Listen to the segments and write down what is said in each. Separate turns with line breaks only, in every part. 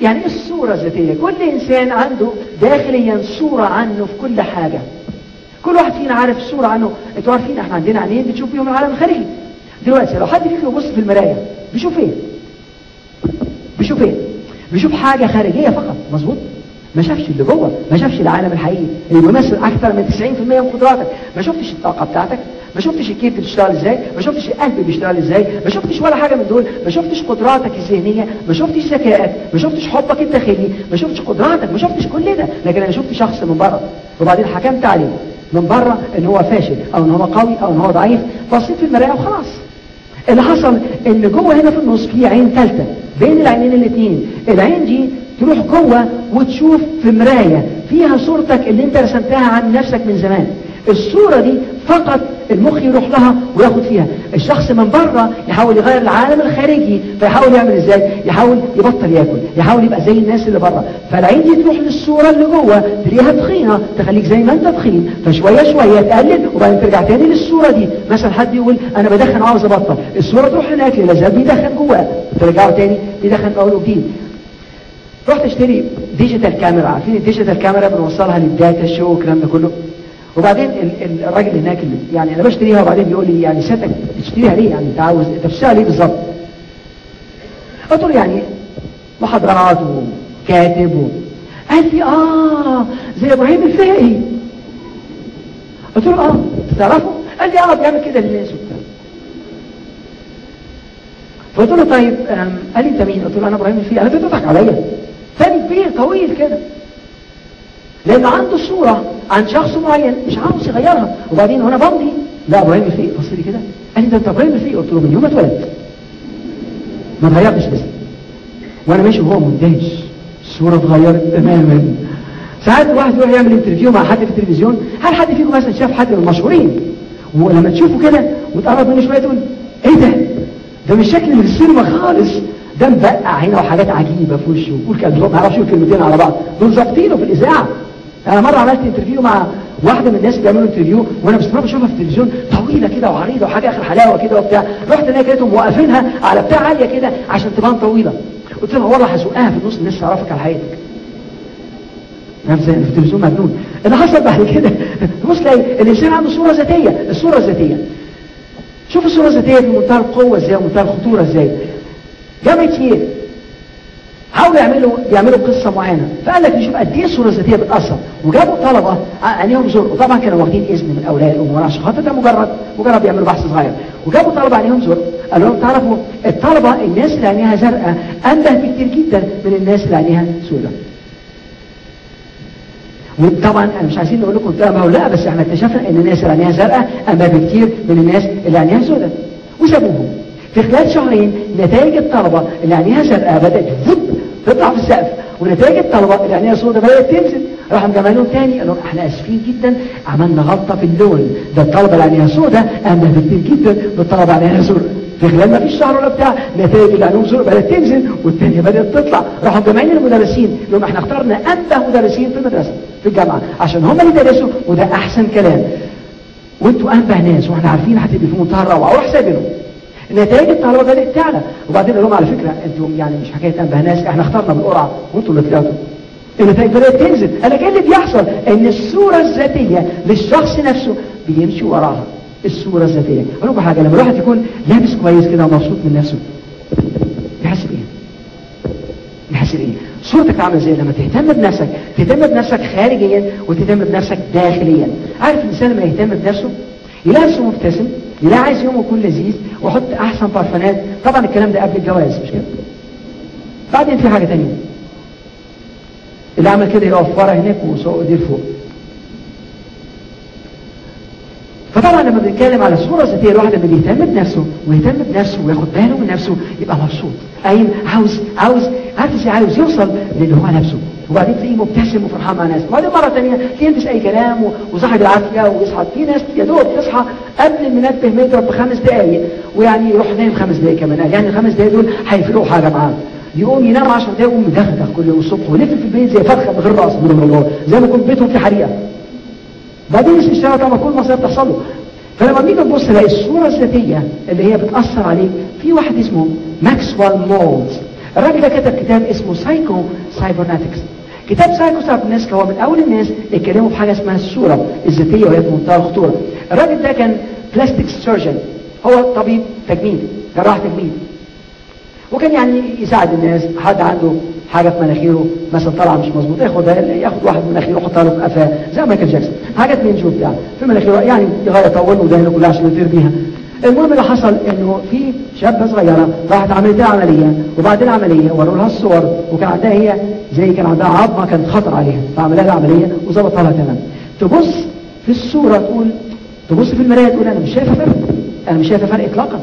يعني إيه الصورة الذاتية كل إنسان عنده داخليا صورة عنه في كل حاجة. كل واحد فينا عارف صورة عنه. أنتوا عارفين إحنا عندنا عينين بتشوف بيهم العالم الخارجي. دلوقتي لو حد فيكم يبص في المراية بيشوف إيه؟ بيشوف إيه؟ بيشوف حاجة خارجية فقط. مظبوط؟ ما شافش اللي جوه ما شافش العالم الحقيقي. اللي بيمثل أكثر من 90% من قدراتك. ما شفتش الطاقة بتاعتك. ما شفتش الكيف بتشتغل إزاي؟ ما شفتش القلب بيشتغل إزاي؟ ما شفتش ولا حاجة من دول؟ ما شفتش قدراتك الذهنية؟ ما شفتش ذكائك؟ ما شفتش حبك الداخلي؟ ما شفتش قدراتك؟ ما شفتش كل ده. لكن أنا شفت شخص من بره وبعدين حكمت عليه من بره إن هو فاشل أو إن هو قوي أو إن هو ضعيف بصيت في المراية وخلاص. اللي حصل إن جوه هنا في النص في عين ثالثه بين العينين الاثنين العين دي تروح جوه وتشوف في مراية فيها صورتك اللي أنت رسمتها عن نفسك من زمان. الصورة دي فقط المخ يروح لها وياخد فيها. الشخص من بره يحاول يغير العالم الخارجي فيحاول يعمل إزاي؟ يحاول يبطل ياكل يحاول يبقى زي الناس اللي بره فالعين دي تروح للصورة اللي جوه تلاقيها تخينة تخليك زي ما انت تخين. فشوية شوية تقلل وبعدين ترجع تاني للصورة دي. مثلا حد يقول أنا بدخن عاوز أبطل. الصورة تروح هناك لازال بيدخن جواه. ترجعوا تاني بيدخن اول وجديد رحت اشتري digital camera عارفين ال digital camera بنوصلها لل data show والكلام ده كله؟ وبعدين ال ال الراجل هناك اللي يعني أنا بشتريها وبعدين بيقول لي يعني سيادتك بتشتريها ليه؟ يعني أنت عاوز أنت بتشتغل ليه بالظبط؟ قلت له يعني محاضرات وكاتب و... قال لي آه زي إبراهيم الفقي قلت له آه تعرفه؟ قال لي آه بيعمل كده للناس وبتاع. فقلت له طيب قال لي أنت مين؟ قلت له أنا إبراهيم الفقي قال لي بتضحك عليا. ثاني كبير طويل كده. لأن عنده صورة عن شخص معين مش عاوز يغيرها. وبعدين وأنا بمضي. لا أبراهيم الفقي بص لي كده. قال لي ده أنت أبراهيم الفقي. قلت له من يوم ما اتولدت. ما اتغيرتش لسه وأنا ماشي وهو مندهش. الصورة اتغيرت تماما. ساعات الواحد يروح يعمل interview مع حد في التلفزيون هل حد فيكم مثلا شاف حد من المشهورين؟ ولما تشوفه كده وتقرب منه شوية تقول إيه ده؟ ده مش شكل في السينما خالص. ده مبقع هنا وحاجات عجيبة في وشه. ويقول كلمتين ما أعرفش يقول كلمتين على بعض. دول ظابطينه في الإذاعة. أنا مرة عملت interview مع واحدة من الناس اللي بيعملوا انترفيو وأنا باستمرار بشوفها في التلفزيون طويلة كده وعريضة وحاجة آخر حلاوة كده وبتاع. رحت هناك لقيتهم موقفينها على بتاع عالية كده عشان تبان طويلة. قلت لها والله هزقها في النص الناس تعرفك على حياتك. نعم زي في التلفزيون مجنون. اللي حصل بعد كده؟ تبص تلاقي الإنسان عنده صورة ذاتية الصورة الذاتية. شوف الصورة الذاتية بمنتهى القوة إزاي ومنتهى الخطورة إزاي. جامعة ييل حاولوا يعملوا يعملوا قصة معينة. فقال لك نشوف قد إيه الصورة الذاتية بتأثر. وجابوا طلبة عليهم زر وطبعا كانوا واخدين إذن من أولياء الأمور عشان خاطر ده مجرد مجرد بيعملوا بحث صغير. وجابوا طلبة عليهم زر قال لهم تعرفوا الطلبة الناس اللي عينيها زرقاء أنبه بكتير جدا من الناس اللي عينيها سوداء وطبعا أنا مش عايزين نقول لكم ده لا بس إحنا اكتشفنا إن الناس اللي عينيها زرقاء أنبه بكتير من الناس اللي عينيها سوداء وسابوهم. في خلال شهرين نتائج الطلبة اللي عينيها زرقاء فوت تطلع في السقف. ونتائج الطلبه سوداء بدأت تنزل. راحوا مجمعين لهم تاني قالوا إحنا آسفين جدا عملنا غلطة في اللون. ده الطلبة اللي عينيها سوداء انبه بكتير جدا بالطلبة اللي عينيها زرقاء في خلال ما فيش شهر ولا بتاع نتائج اللي عليهم زرق بدأت تنزل والثانيه بدأت تطلع. راحوا مجمعين المدرسين. لهم إحنا اخترنا أنبه مدرسين في المدرسة في الجامعة عشان هم اللي يدرسوا وده أحسن كلام. وانتوا أنبه ناس وإحنا عارفين هتبقى في منتهى الروعة وراح سايبينهم نتائج الطلبة بدات تعلى وبعدين لهم على فكرة أنتوا يعني مش حكاية أنبه ناس إحنا اخترنا بالقرعة. وانتوا اللي طلعتوا. النتائج بدأت تنزل. أنا إيه اللي بيحصل إن الصورة الذاتية للشخص نفسه بيمشي وراها. الصورة الذاتية. أقول لكم حاجة لما الواحد يكون لابس كويس كده ومبسوط من نفسه بيحس بإيه؟ بيحس بإيه؟ صورتك عاملة إزاي؟ لما تهتم بنفسك تهتم بنفسك خارجيا وتهتم بنفسك داخليا. عارف الإنسان لما يهتم بنفسه يلاقي نفسه مبتسم يلاقي عايز يومه يكون لذيذ ويحط أحسن بارفانات طبعا الكلام ده قبل الجواز مش كده؟ بعدين في حاجة تانية. اللي عمل كده يقف ورا هناك وسوق ايديه فوق. فطبعا لما بنتكلم على الصورة الذاتية الواحد لما بيهتم بنفسه ويهتم بنفسه وياخد باله من نفسه يبقى مبسوط قايم عاوز عاوز عارف إزاي عاوز؟ يوصل للي هو نفسه. وبعدين تلاقيه مبتسم وفرحان مع ناس. وبعدين مرة ثانية تلاقيه يلبس أي كلام وصاحب العافيه ويصحى. في ناس يا دوب تصحى قبل المنبه ما يضرب بخمس دقائق ويعني يروح نايم خمس دقائق كمان. يعني الخمس دقائق دول هيفرقوا حاجة معاه. يقوم ينام 10 دقايق ويقوم مدغدغ كل يوم الصبح ويلف في البيت زي فرخة من غير رأس من الله زي ما يكون بيتهم في حريقة. بعدين يشتغل طبعا كل مصيبه بتحصل له. فلما بنيجي نبص نلاقي الصورة الذاتية اللي هي بتأثر عليك في واحد اسمه ماكسويل مولتز الراجل ده كتب كتاب اسمه Psycho Cybernetics كتاب Psycho Cybernetics هو من أول الناس اللي اتكلموا في حاجة اسمها الصورة الذاتية وهي في منتهى الخطورة. الراجل ده كان plastic surgeon هو طبيب تجميل جراح تجميل. وكان يعني يساعد الناس حد عنده حاجة في مناخيره مثلا طالعة مش مظبوطة ياخد ياخد واحد من مناخيره يحطها له في قفاه زي مايكل جاكسون. حاجات من جو بتاع في مناخيره يعني يغير يطول ودهنه كلها عشان يطير بيها. المهم اللي حصل إنه في شابة صغيرة راحت عملت لها عملية وبعد العملية وروا لها الصور وكان عندها هي زي كان عندها عظمة كانت خطر عليها فعملها لها عملية وظبطها لها تمام. تبص في الصورة تقول تبص في المراية تقول أنا مش شايفة فرق أنا مش شايفة فرق اطلاقا.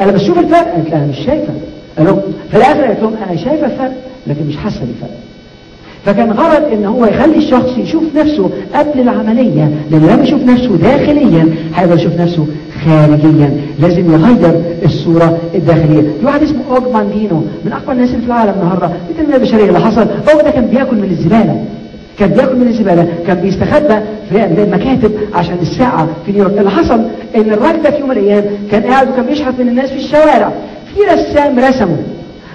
أنا بشوف الفرق قالت أنا مش شايفة. قالوا في الآخر قالت لهم أنا شايفة الفرق لكن مش حاسة بالفرق. فكان غرض إن هو يخلي الشخص يشوف نفسه قبل العملية لأن لما يشوف نفسه داخليا هيقدر يشوف نفسه خارجيا لازم يغير الصورة الداخلية. في واحد اسمه اوج ماندينو من أقوى الناس اللي في العالم النهاردة. التنمية البشرية اللي حصل. اوج ده كان بياكل من الزبالة. كان بياكل من الزبالة. كان بيستخبى في المكاتب عشان الساعة في نيويورك. اللي حصل إن الراجل ده في يوم من الأيام كان قاعد وكان بيشحت من الناس في الشوارع. في رسام رسمه.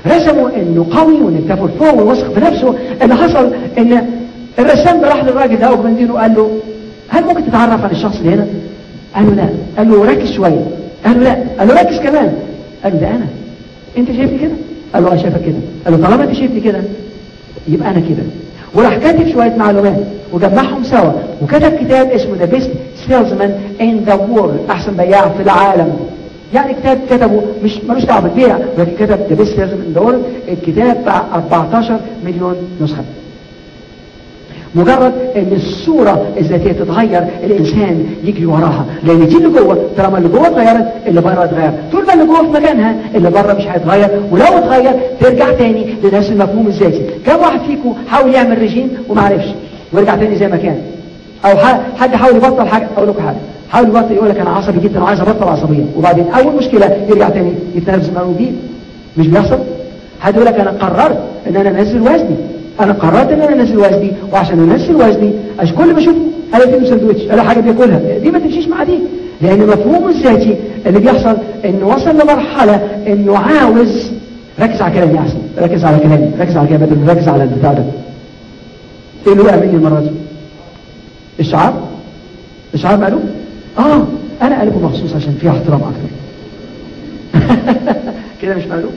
رسموا إنه قوي وانه كتافه لفوق وواثق في نفسه اللي حصل إن الرسام راح للراجل ده وقال له هل ممكن تتعرف عن الشخص اللي هنا؟ قال له لا. قال له ركز شوية. قال له لا. قال له ركز كمان. قال ده أنا. أنت شايفني كده؟ قال له أنا شايفك كده. قال له طالما أنت شايفني كده يبقى أنا كده. وراح كاتب شوية معلومات وجمعهم سوا. وكتب كتاب اسمه The Best Salesman in the World أحسن بياع في العالم. يعني كتاب كتبه مش ملوش دعوة بالبيع ولكن كتب The Best Salesman in the World الكتاب بتاع 14 مليون نسخة. مجرد إن الصورة الذاتية تتغير الإنسان يجري وراها. لأن دي اللي جوه طالما اللي جوه اتغيرت اللي بره اتغير طول ما اللي جوه في مكانها اللي بره مش هيتغير ولو اتغير ترجع تاني لنفس المفهوم الذاتي. كم واحد فيكم حاول يعمل رجيم وما عرفش؟ ورجع تاني زي ما كان. أو حد حاول يبطل حاجة؟ أقول لكم حاجة. حاول يبطل يقول لك أنا عصبي جدا وعايز أبطل عصبية وبعدين أول مشكلة يرجع تاني يتنرفز من جديد مش بيحصل؟ حد يقول لك أنا قررت إن أنا أنزل وزني. أنا قررت ان أنا أنزل وزني وعشان أنزل وزني عشان كل ما اشوفه ألاقي فيه سندوتش ألاقي حاجة بياكلها دي ما تمشيش مع دي؟ لأن مفهومه الذاتي اللي بيحصل إنه وصل لمرحلة إنه عاوز ركز على كلامي احسن ركز على كلامي ركز على كلامي ركز على البتاع ده. إيه اللي وقع مني المرة دي؟ الشعار الشعار مقلوب آه أنا قلبه مخصوص عشان فيه احترام أكتر. كده مش مقلوب؟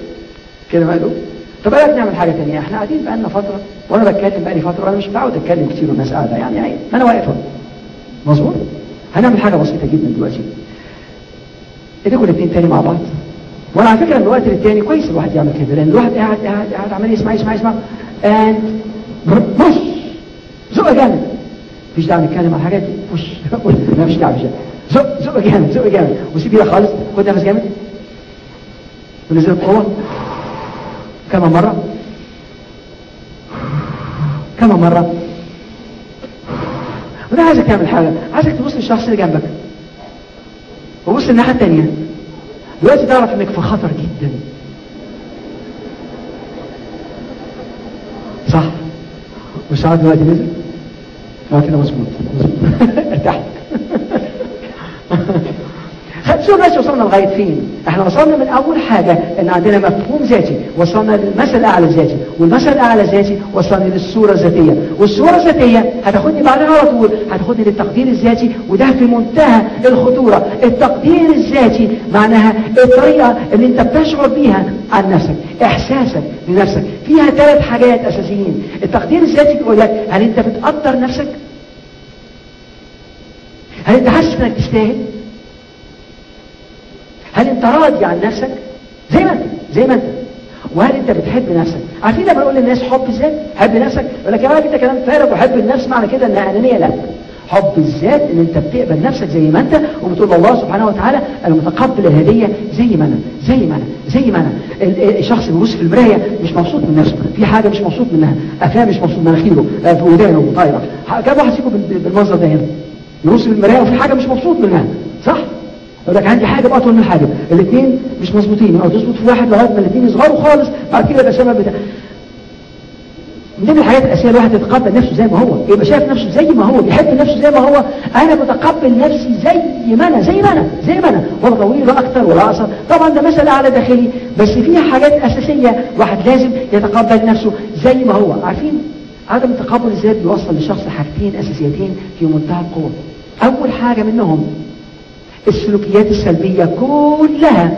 كده مقلوب؟ طب إيه نعمل حاجة تانية. إحنا قاعدين بقالنا فترة وأنا بتكلم بقالي فترة وأنا مش متعود أتكلم كتير والناس قاعدة. يعني عين أنا واقف مظبوط؟ هنعمل حاجة بسيطة جدا دلوقتي. ايديكم الاثنين تاني مع بعض. وأنا على فكرة من وقت للتاني كويس الواحد يعمل كده لأن الواحد قاعد قاعد قاعد عمال يسمع يسمع يسمع. And بص زق جامد. مفيش داعي نتكلم على الحاجات دي. بص لا مفيش داعي زق زق جامد زق جامد. وسيب إيدك خالص. خد نفس جامد. ونزل بقوة. كم مرة؟ كم مرة؟ وده عايزك تعمل حاجة. عايزك تبص للشخص اللي جنبك. وبص الناحية التانية. دلوقتي تعرف إنك في خطر جدا. صح. والساعة دلوقتي نزل آه كده مظبوط ارتحت. شوف بس وصلنا لغاية فين؟ إحنا وصلنا من أول حاجة إن عندنا مفهوم ذاتي وصلنا للمثل الاعلى الذاتي والمثل الاعلى الذاتي وصلنا للصورة الذاتية. والصورة الذاتية هتاخدني بعدها على طول هتاخدني للتقدير الذاتي وده في منتهى الخطورة. التقدير الذاتي معناها الطريقة اللي انت بتشعر بيها عن نفسك إحساسك لنفسك فيها ثلاث حاجات أساسيين. التقدير الذاتي بيقول لك هل انت بتقدر نفسك؟ هل انت حاسس إنك تستاهل؟ هل انت راضي عن نفسك؟ زي ما انت زي ما انت. وهل انت بتحب نفسك؟ عارفين لما بقول للناس حب الذات؟ حب نفسك؟ يقول لك يا راجل ده كلام فارغ وحب النفس معنى كده إنها أنانية. لا. حب الذات إن أنت بتقبل نفسك زي ما أنت وبتقول الله سبحانه وتعالى أنا متقبل الهدية زي ما أنا زي ما أنا زي ما أنا. الشخص بيبص في المراية مش مبسوط من نفسه في حاجة مش مبسوط منها أفلام مش مبسوط مناخيره في ودانه وطايره كم واحد فيكم بالمنظر ده هنا؟ يبص في المراية وفي حاجة مش مبسوط منها صح؟ يقول لك عندي حاجة أطول من حاجة. الاثنين مش مظبوطين. أو تظبط في واحد لغاية ما الاثنين يصغروا خالص بعد كده يبقى السبب بتاع. من الحاجات الأساسية الواحد يتقبل نفسه زي ما هو. يبقى شايف نفسه زي ما هو بيحب نفسه زي ما هو. أنا متقبل نفسي زي ما أنا زي ما أنا زي ما أنا. ولا طويل ولا أكثر ولا أقصر. طبعا ده مساله على داخلي. بس فيها حاجات أساسية واحد لازم يتقبل نفسه زي ما هو. عارفين؟ عدم التقبل الذات بيوصل للشخص حاجتين أساسيتين في منتهى القوة. أول حاجة منهم السلوكيات السلبية كلها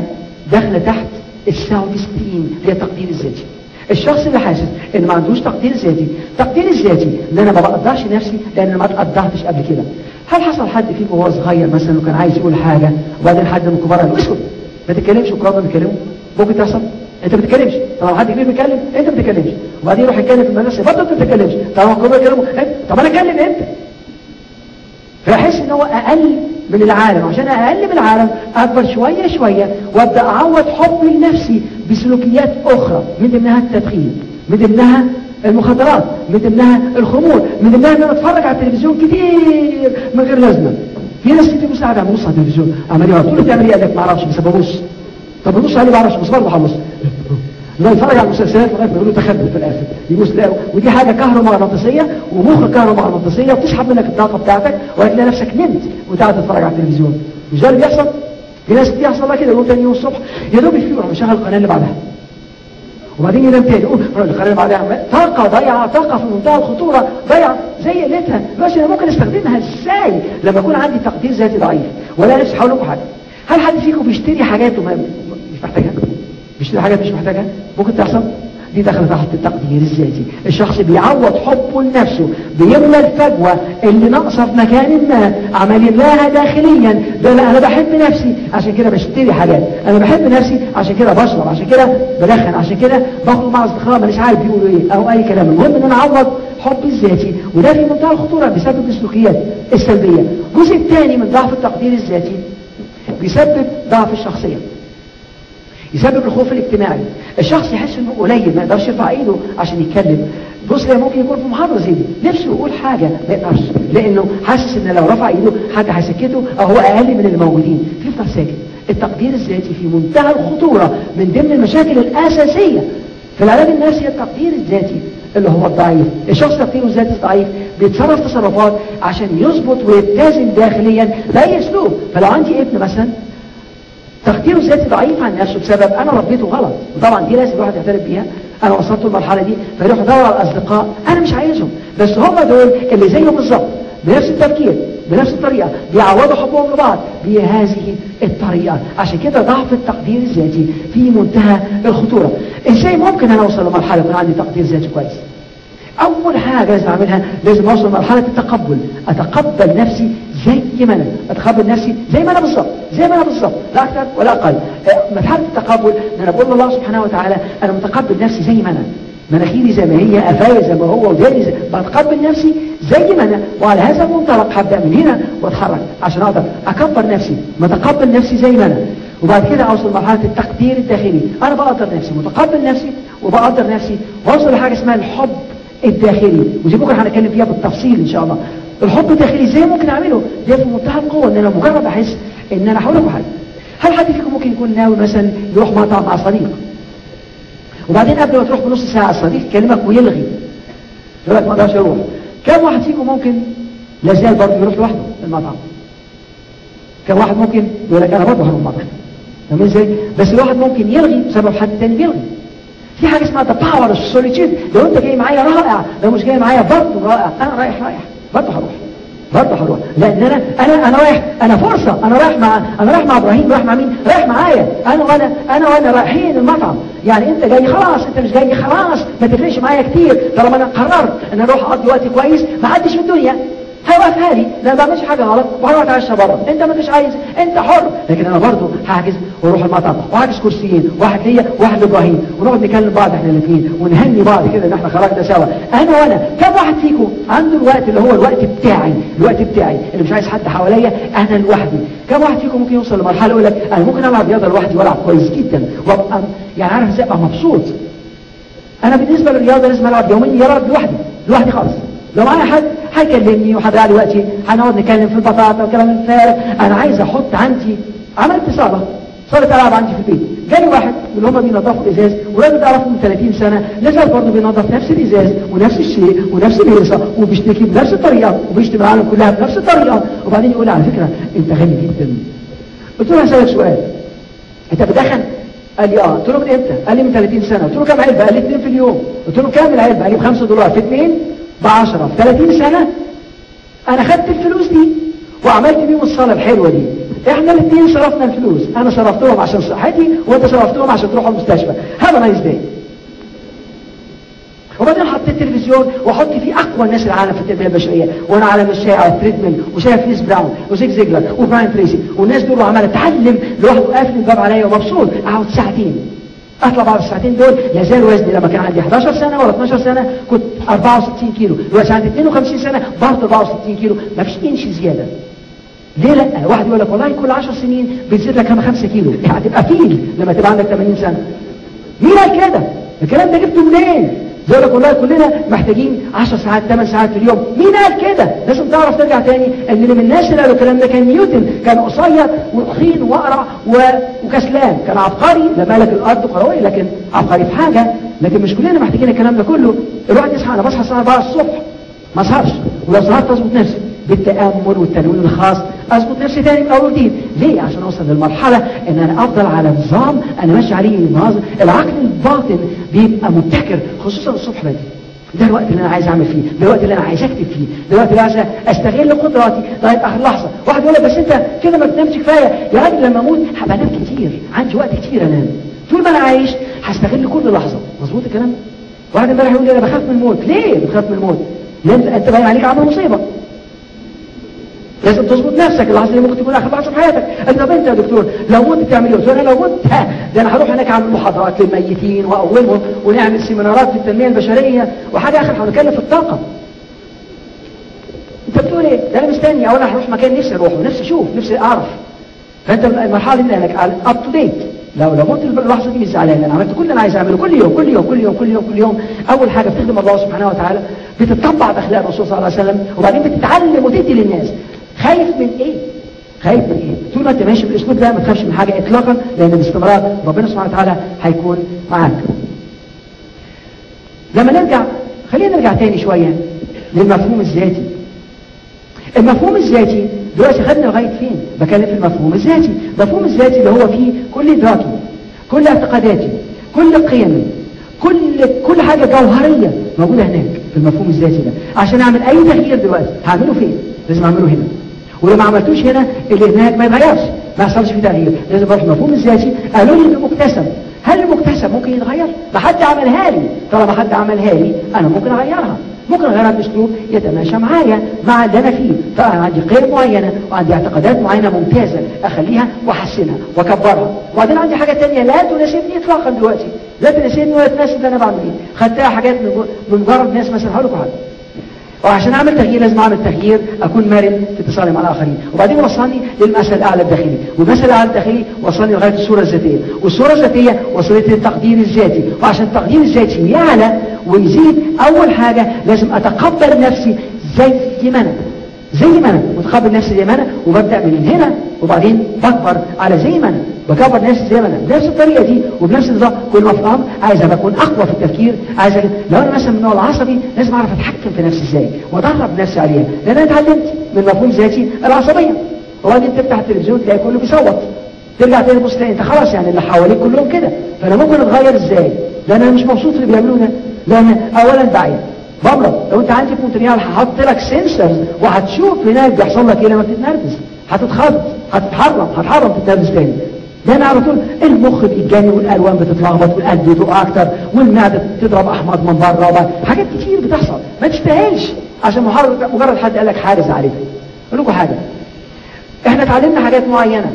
داخلة تحت ال self esteem اللي هي التقدير الذاتي. الشخص اللي حاسس إن ما عندوش تقدير ذاتي تقدير الذاتي ان أنا ما بقدرش نفسي لأن ما اتقدرتش قبل كده. هل حصل حد فيكم وهو صغير مثلا وكان عايز يقول حاجة وبعدين حد من الكبار قال له اسكت؟ ما تتكلمش والكبار بيتكلموا ممكن تحصل؟ أنت ما بتتكلمش. طب حد كبير بيتكلم أنت ما بتتكلمش. وبعدين يروح يتكلم في المدرسة برضه أنت ما بتتكلمش. طب الكبار بيتكلموا طب أنا أتكلم إمتى فيحس إن هو أقل من العالم. عشان أقل من العالم أكبر شوية شوية وأبدأ أعوض حبي لنفسي بسلوكيات أخرى من ضمنها التدخين من ضمنها المخدرات من ضمنها الخمور من ضمنها إن أنا أتفرج على التلفزيون كتير من غير لازمة. في ناس كتير بص قاعد ببص على التلفزيون. عمال يقعد تقول بتعمل إيه قال لك ما أعرفش بس ببص طب ببص عليه ما أعرفش بس برضه هبص لا يتفرج على المسلسلات لغايه ما يقولوا تخبل في الآخر. لا ودي حاجة كهرومغناطيسية ومخ كهرومغناطيسية وبتسحب منك الطاقه بتاعتك وهتلاقي نفسك نمت وتقعد تتفرج على التلفزيون. مش ده اللي بيحصل؟ في ناس كتير يحصل لها كده يقوم تاني يوم الصبح يا دوب يفيق يروح مشغل القناة اللي بعدها. وبعدين ينام تاني يقول القناة اللي بعدها. طاقة ضيعة طاقة في منتهى الخطورة ضيعة زي قلتها بس أنا ممكن أستخدمها إزاي لما يكون عندي تقدير ذاتي ضعيف؟ ولا نفسي هقول لكم حاجة. هل حد فيكم بيشتري حاجات وما مش محتاجها؟ بيشتري حاجات مش محتاجها ممكن تحصل؟ دي داخله تحت التقدير الذاتي. الشخص بيعوض حبه لنفسه بيملى الفجوة اللي ناقصة في مكان ما. عمال يملاها داخليا. ده لا أنا بحب نفسي. عشان كده بشتري حاجات. أنا بحب نفسي. عشان كده بشرب. عشان كده بدخن. عشان كده باخد مع أصدقاء. مش عارف بيقولوا إيه. أو أي كلام. المهم إن أنا أعوض حبي الذاتي. وده في منتهى الخطورة بسبب السلوكيات السلبية. الجزء الثاني من ضعف التقدير الذاتي بيسبب ضعف الشخصية. يسبب الخوف الاجتماعي. الشخص يحس إنه قليل ما يقدرش يرفع إيده عشان يتكلم. بص ممكن يكون في محاضره زي دي. نفسه يقول حاجة ما يقدرش لأنه حاسس إن لو رفع إيده حد هيسكته أو هو أقل من اللي موجودين يفضل ساكت التقدير الذاتي في منتهى الخطورة من ضمن المشاكل الأساسية. في العلاج النفسي التقدير الذاتي اللي هو الضعيف. الشخص تقديره الذاتي الضعيف بيتصرف تصرفات عشان يظبط ويتزن داخليا. باي اسلوب فلو عندي ابن مثلا تقديره الذاتي ضعيف عن نفسه بسبب أنا ربيته غلط. وطبعا دي لازم الواحد يعترف بيها. أنا وصلت المرحله دي فيروح يدور على الأصدقاء. أنا مش عايزهم. بس هم دول اللي زيه بالظبط بنفس التفكير بنفس الطريقة بيعوضوا حبهم لبعض بهذه الطريقة. عشان كده ضعف التقدير الذاتي في منتهى الخطورة. إزاي ممكن أنا أوصل لمرحلة يكون عندي تقدير ذاتي كويس. أول حاجة لازم أعملها لازم أوصل لمرحلة التقبل. أتقبل نفسي زي ما أنا. اتقبل نفسي زي ما أنا بالظبط زي ما أنا بالظبط لا أكثر ولا أقل. مرحلة التقبل إن أنا بقول الله سبحانه وتعالى أنا متقبل نفسي زي ما أنا. مناخيري زي ما هي قفايا زي ما هو وداني بتقبل نفسي زي ما أنا. وعلى هذا المنطلق هبدأ من هنا وأتحرك عشان أقدر أكبر نفسي متقبل نفسي زي ما أنا. وبعد كده أوصل لمرحلة التقدير الداخلي. أنا بقدر نفسي متقبل نفسي وبقدر نفسي. وأوصل لحاجة اسمها الحب الداخلي. ودي بكرة هنتكلم فيها بالتفصيل إن شاء الله. الحب الداخلي إزاي ممكن أعمله؟ ده في منتهى القوة إن أنا مجرد أحس إن أنا هقول لكم حاجة. هل حد فيكم ممكن يكون ناوي مثلا يروح مطعم مع صديق؟ وبعدين قبل ما تروح بنص ساعة الصديق يكلمك ويلغي. يقول لك ما أقدرش أروح. كم واحد فيكم ممكن لا زال برضه يروح لوحده المطعم؟ كم واحد ممكن يقول لك أنا برضه هروح المطعم فاهمين إزاي؟ بس الواحد ممكن يلغي بسبب حد تاني بيلغي. في حاجة اسمها the power of solitude. لو أنت جاي معايا رائع لو مش جاي معايا برضه رائع أنا رايح رايح. برضه هروح برضه هروح لأن أنا أنا أنا رايح أنا فرصة. أنا رايح مع أنا رايح مع إبراهيم. رايح مع مين؟ رايح معايا أنا وأنا أنا وأنا رايحين المطعم. يعني أنت جاي خلاص. أنت مش جاي خلاص. ما تفرقش معايا كتير. طالما أنا قررت أن أروح أقضي وقت كويس ما حدش في الدنيا. هيوقفها لي لا بعملش حاجة غلط. وهروح اتعشى بره. انت ما انتش عايز. انت حر. لكن أنا برضه هحجز وأروح المطعم وهحجز كرسيين. واحد ليا واحد لابراهيم. ونقعد نكلم بعض إحنا الاثنين ونهني بعض كده ان إحنا خرجنا سوا. أنا وأنا. كم واحد فيكم عنده الوقت اللي هو الوقت بتاعي؟ الوقت بتاعي. اللي مش عايز حد حواليا أنا لوحدي. كم واحد فيكم ممكن يوصل لمرحلة يقول لك أنا ممكن ألعب رياضة لوحدي وألعب كويس جدا. وأبقى يعني عارف إزاي؟ أبقى مبسوط. أنا بالنسبة للرياضة لازم ألعب يوميا العب لوحدي. لوحدي خالص. لو معايا حد هيكلمني وهضيع لي وقتي. هنقعد نتكلم في البطاطا وكلام الفارغ. أنا عايز أحط عندي عملت اصابه صارت العب عندي في البيت. جالي واحد من هم بينظفوا الازاز وراجل تعرفه من 30 سنة. لازال برضه بينظف نفس الإزاز ونفس الشيء ونفس الهيصه وبيشتكي بنفس الطريقة وبيشتم العالم كلها بنفس الطريقة. وبعدين يقول على فكرة أنت غني جدا. قلت له هسألك سؤال. أنت بتدخن؟ قال لي آه. قلت له من إمتى؟ قال لي من 30 سنة. قلت له كام علبة؟ قال لي اثنين في اليوم. قلت له كام العلبة؟ قال لي ب 5 دولار. في اثنين ب 10 في 30 سنة. أنا خدت الفلوس دي وعملت بيهم الصالة الحلوة دي. إحنا الاثنين صرفنا الفلوس. أنا صرفتهم عشان صحتي وأنت صرفتهم عشان تروحوا المستشفى. have a nice day وبعدين حطيت التلفزيون وأحط فيه أقوى الناس العالم في التنميه البشرية. وأنا على الشارع treadmill وشايف ليس براون وزيج زيجلر وبراين تريسي والناس دول عمال اتعلم لوحده قافل الباب عليا ومبسوط. أقعد ساعتين. اطلع بعد الساعتين دول يزال وزني لما كان عندي 11 سنة ولا 12 سنة كنت 64 كيلو. دلوقتي عندي 52 سنة برضه 64 كيلو. ما فيش إنش زيادة. ليه لأ؟ واحد يقول لك والله كل 10 سنين بتزيد لك كام؟ 5 كيلو. هتبقى فيل لما تبقى عندك 80 سنة. مين قال كده؟ الكلام ده جبته منين؟ زي والله كلنا محتاجين 10 ساعات 8 ساعات في اليوم. مين قال كده؟ لازم تعرف ترجع تاني. ان اللي من الناس اللي قالوا الكلام ده كان نيوتن كان قصير وتخين وأقرع. وكسلان. كان عبقري لما لك الأرض قروي لكن عبقري في حاجة. لكن مش كلنا محتاجين الكلام ده كله. الواحد يصحى أنا بصحى الساعة 4 الصبح. ما اسهرش ولو سهرت اظبط نفسي بالتأمل والتنوين الخاص. اظبط نفسي تاني من أول وجديد ليه؟ عشان أوصل للمرحلة إن أنا أفضل على نظام أنا ماشي عليه نظام. العقل الباطن بيبقى مبتكر خصوصا الصبح بدري. ده الوقت اللي أنا عايز أعمل فيه ده الوقت اللي أنا عايز أكتب فيه ده الوقت اللي عايز أستغل قدراتي لغاية آخر لحظة. واحد يقول لك بس أنت كده ما بتنامش كفاية. يا راجل لما أموت هبقى أنام كتير. عندي وقت كتير أنام. طول ما أنا عايش هستغل كل لحظة. مظبوط الكلام؟ واحد امبارح يقول لي أنا بخاف من الموت. ليه بتخاف من الموت؟ لأن أنت باين عليك عامل مصيبة. لازم تظبط نفسك اللحظه دي ممكن تكون آخر لحظه في حياتك انت بنت يا دكتور لو مت تعمل إيه أنا لو مت ده أنا هروح هناك أعمل محاضرات للميتين وأقومهم ونعمل سيمينارات في التنمية البشرية وحاجة آخر هنتكلم في الطاقة. أنت بتقول إيه؟ ده أنا مستني. أولا هروح مكان نفسي أروحه نفسي أشوف نفسي أعرف. فأنت المرحله دي إنك up to date لو لو مت اللحظة دي مش زعلان أنا عملت كل اللي أنا عايز أعمله. كل يوم كل يوم كل يوم كل يوم كل يوم. أول حاجة بتخدم الله سبحانه وتعالى بتتطبع بأخلاق الرسول صلى الله عليه وسلم. وبعدين بتتعلم وتدي للناس. خايف من إيه؟ خايف من إيه؟ طول ما أنت ماشي بالأسلوب ده ما تخافش من حاجة اطلاقا لأن باستمرار ربنا سبحانه وتعالى هيكون معاك. لما نرجع خلينا نرجع تاني شوية للمفهوم الذاتي. المفهوم الذاتي دلوقتي خدنا لغاية فين؟ بكلم في المفهوم الذاتي. المفهوم الذاتي اللي هو فيه كل ادراكي كل اعتقاداتي كل قيمي كل كل حاجة جوهرية موجودة هناك في المفهوم الذاتي ده. عشان أعمل أي تغيير دلوقتي هعمله فين؟ لازم أعمله هنا. ولو ما عملتوش هنا اللي هناك ما يتغيرش. ما يحصلش فيه تغيير. لازم أروح المفهوم الذاتي. قالوا لي انه مكتسب هل المكتسب ممكن يتغير؟ ما حد عملها لي. طالما حد عملها لي أنا ممكن أغيرها. ممكن أغيرها بأسلوب يتماشى معايا مع اللي أنا فيه. فأنا عندي قيم معينة وعندي اعتقادات معينة ممتازة أخليها وأحسنها وأكبرها. وبعدين عندي حاجة ثانية لا تناسبني اطلاقا دلوقتي. لا تناسبني ولا تناسب اللي أنا بعمل إيه خدتها حاجات من مجرد ناس مثلا هقول لكم حاجة وعشان أعمل تغيير لازم أعمل تغيير أكون مرن في اتصالي مع الآخرين. وبعدين وصلني للمثل الأعلى الداخلي. والمثل الأعلى الداخلي وصلني لغاية الصورة الذاتية. والصورة الذاتية وصلت للتقدير الذاتي. وعشان التقدير الذاتي يعلى ويزيد أول حاجة لازم أتقبل نفسي زي ما أنا. زي ما أنا متقبل نفسي زي ما أنا وببدأ من هنا وبعدين بكبر على زي ما أنا بكبر نفسي زي ما أنا بنفس الطريقة دي وبنفس النظام كل ما افهم عايز أبقى أكون أقوى في التفكير عايز أجل. لو أنا مثلا من النوع العصبي لازم أعرف أتحكم في نفسي إزاي وادرب نفسي عليها. لأن أنا اتعلمت من مفهوم ذاتي العصبية. وبعدين تفتح التلفزيون تلاقي كله بيصوت. ترجع تاني تبص أنت خلاص يعني اللي حواليك كلهم كده. فأنا ممكن أتغير إزاي؟ لأن أنا مش مبسوط في اللي بيعملوه ده. لأن اولا بعيد. بمرض لو انت عندك مونتريال هحط لك sensors وهتشوف هناك بيحصل لك إيه لما بتتنرفز هتتخض هتتحرم هتحرم تتنرفز تاني. أنا على طول المخ بيتجنن والألوان بتتلخبط والقلب بيدق أكتر والمعدة تضرب أحمر من بره حاجات كتير بتحصل. ما تستاهلش. عشان مجرد حد قال لك حارس عليك. أقول لكم حاجة. إحنا اتعلمنا حاجات معينة.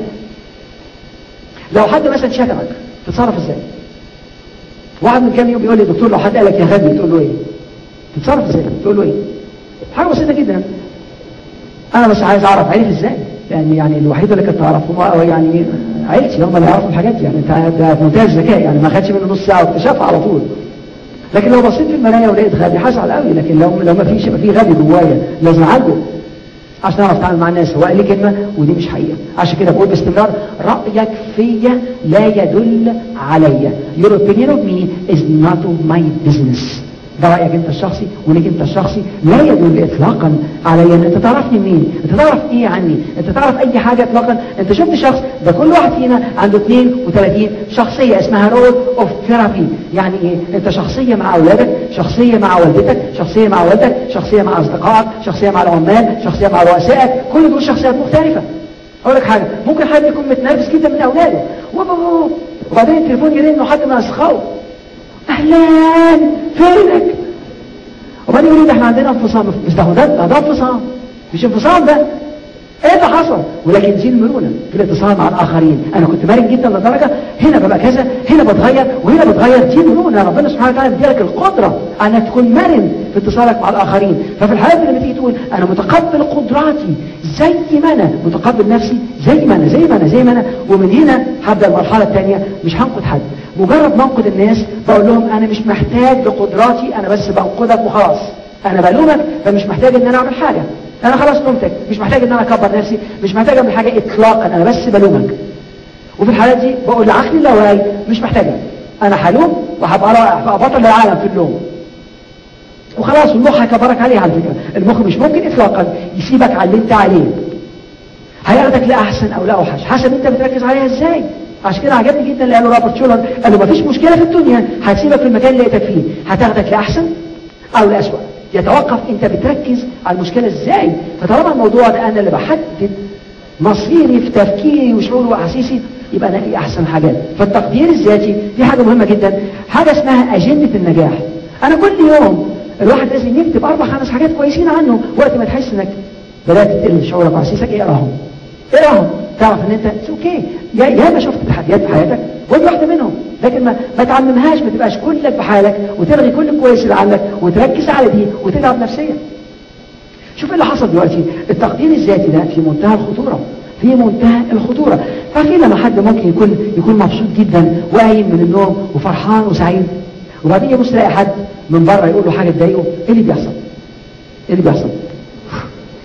لو حد مثلا شتمك تتصرف إزاي؟ واحد من كام يوم بيقول لي دكتور لو حد قال لك يا غبي تقول له إيه؟ تتصرف إزاي؟ تقول له إيه؟ حاجة بسيطة جدا. أنا بس عايز أعرف عرف إزاي. يعني يعني الوحيد اللي كنت اعرفه يعني عيلتي هم اللي يعرفوا الحاجات يعني انت ده منتهى الذكاء يعني ما خدش منه نص ساعة واكتشفها على طول. لكن لو بصيت في المرايه ولقيت غبي هزعل قوي لكن لو لو ما فيش يبقى في غبي جوايا لازم أعالجه. عشان أعرف أتعامل مع الناس. هو قال لي كلمة ودي مش حقيقة. عشان كده بقول باستمرار رأيك فيا لا يدل عليا. Your opinion of me is not of my business. ده رايك انت الشخصي وليك انت الشخصي لا يدل اطلاقا عليا أنت تعرفني منين أنت تعرف إيه عني أنت تعرف أي حاجة اطلاقا. أنت شفت شخص ده كل واحد فينا عنده 32 شخصية اسمها role of therapy يعني إيه؟ أنت شخصية مع أولادك شخصية مع والدتك شخصية مع والدك شخصية مع أصدقائك شخصية مع العمال شخصية مع رؤسائك. كل دول شخصيات مختلفة. أقول لك حاجة ممكن حد يكون متنرفز جدا من أولاده. وبعدين التليفون يرن وحد من اصدقائه أهلا فينك وبعدين يقول لي إحنا عندنا انفصام بس ده ده ده انفصام مش انفصام ده؟ إيه اللي حصل؟ ولكن زي المرونة في الاتصال مع الآخرين. أنا كنت مرن جدا لدرجة هنا ببقى كذا هنا بتغير وهنا بتغير. دي مرونة. ربنا سبحانه وتعالى بيديلك القدرة انك تكون مرن في اتصالك مع الآخرين. ففي الحالات لما تيجي تقول أنا متقبل قدراتي زي ما أنا متقبل نفسي زي ما أنا زي ما أنا زي ما أنا. ومن هنا هبدا المرحلة الثانية. مش هنقد حد. مجرد ما انقد الناس بقول لهم أنا مش محتاج لقدراتي أنا بس بنقدك وخلاص. أنا بلومك فمش محتاج إن أنا أعمل حاجة. أنا خلاص لومتك مش محتاج إن أنا أكبر نفسي. مش محتاج أعمل حاجة اطلاقا. أنا بس بلومك. وفي الحالات دي بقول لعقلي اللاواعي مش محتاجها. أنا هلوم وهبقى رائع بطل العالم في اللوم. وخلاص المخ هيكبرك عليه على فكرة. المخ مش ممكن اطلاقا يسيبك على اللي أنت عليه. هياخدك لأحسن أو لأوحش. حسب أنت بتركز عليها إزاي. عشان كده عجبني جدا اللي قاله روبرت شولر قال له مفيش مشكلة في الدنيا هتسيبك في المكان اللي لقيتك فيه. هتاخدك لأحسن أو لاسوء يتوقف أنت بتركز على المشكلة إزاي؟ فطالما الموضوع ده أنا اللي بحدد مصيري في تفكيري وشعوري وأحاسيسي يبقى أنا إيه أحسن حاجات فالتقدير الذاتي دي حاجة مهمة جدا. حاجة اسمها أجندة النجاح. أنا كل يوم الواحد لازم يكتب أربع خمس حاجات كويسين عنه وقت ما تحس إنك بدأت تقل شعورك وأحاسيسك. اقراهم. اقراهم. تعرف إن أنت أوكي يا ما شفت تحديات في حياتك ودي واحدة منهم. لكن ما ما تعممهاش ما تبقاش كلك بحالك وتلغي كل الكويس اللي عندك وتركز على دي وتتعب نفسيا. شوف اللي حصل دلوقتي. التقدير الذاتي ده في منتهى الخطورة في منتهى الخطورة. فاكرين لما حد ممكن يكون يكون مبسوط جدا وقايم من النوم وفرحان وسعيد وبعدين يبص يلاقي حد من بره يقول له حاجة تضايقه إيه اللي بيحصل؟ إيه اللي بيحصل؟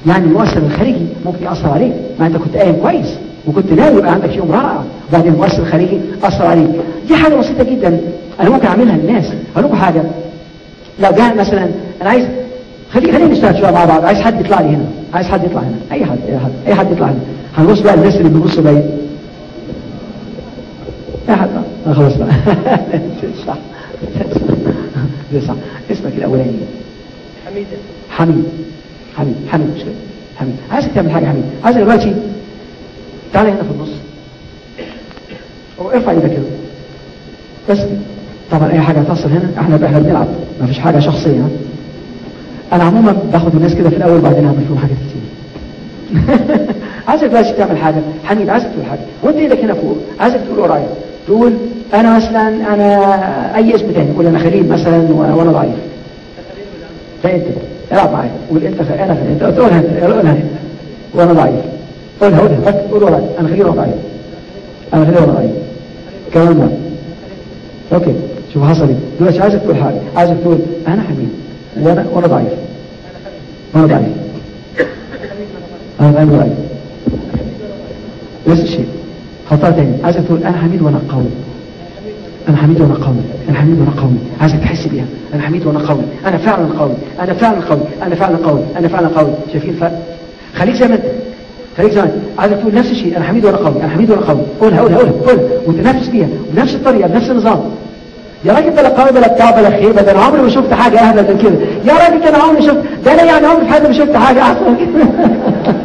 يعني المؤثر الخارجي ممكن يأثر عليك ما انت كنت قايم كويس. وكنت ناوي يبقى عندك يوم رائع وبعدين المؤثر الخارجي أثر عليك. دي حاجة بسيطة جدا. أنا ممكن أعملها للناس. أقول لكم حاجة. لو جاء مثلا أنا عايز خلي خلينا نشتغل شوية مع بعض. عايز حد يطلع لي هنا. عايز حد يطلع هنا. أي حد أي حد أي حد يطلع هنا. هنبص بقى الناس اللي بيبصوا بعيد أي حد. آه خلاص بقى. صح. صح. اسمك الأولاني.
حميدة.
حميد. حميد. حميد. مش كده. حميد. عايزك تعمل حاجة حميد. عايزك دلوقتي تعالى هنا في النص. ارفع إيدك كده. بس. طبعا أي حاجة هتحصل هنا؟ إحنا إحنا بنلعب. ما فيش حاجة شخصية. ها؟ أنا عموما باخد الناس كده في الأول بعدين أعمل فيهم حاجات كتير. عايزك دلوقتي تعمل حاجة. حميد عايزك تقول حاجة. وانت إيدك هنا فوق. عايزك تقول ورايا. تقول أنا مثلا أنا أي اسم تاني. قول أنا خليل مثلا وأنا ضعيف. لا انت العب معايا. قول أنت. أنا خليل. أنت قولها أنت. وأنا ضعيف. قولها قولها بس قول ورايا أنا خليل وأنا ضعيف أنا خليل وأنا ضعيف كمان مرة أوكي. شوف حصل دلوقتي عايزك تقول حاجة. عايزك تقول أنا حميد وأنا وأنا ضعيف. وأنا ضعيف. أنا ضعيف. ضعيف. نفس الشيء حطها تاني. عايزك تقول أنا حميد وأنا قوي. أنا حميد وأنا قوي. أنا حميد وأنا قوي. عايزك تحس بيها. أنا حميد وأنا قوي. أنا فعلا قوي. أنا فعلا قوي. أنا فعلا قوي. أنا فعلا قوي. شايفين الفرق؟ خليك زي ما أنت. ما انت عايزك تقول نفس الشيء أنا حميد وأنا قوي أنا حميد وأنا قوي. قولها قولها قولها قولها وتنافس بيها بنفس الطريقة بنفس النظام. يا راجل بلا قوي بلا بتاع بلا خيبه ده أنا عمري ما شفت حاجة اهبل من كده. يا راجل ده أنا عمري شفت ده أنا يعني عمري في حياتي ما شفت حاجة أحسن من كده.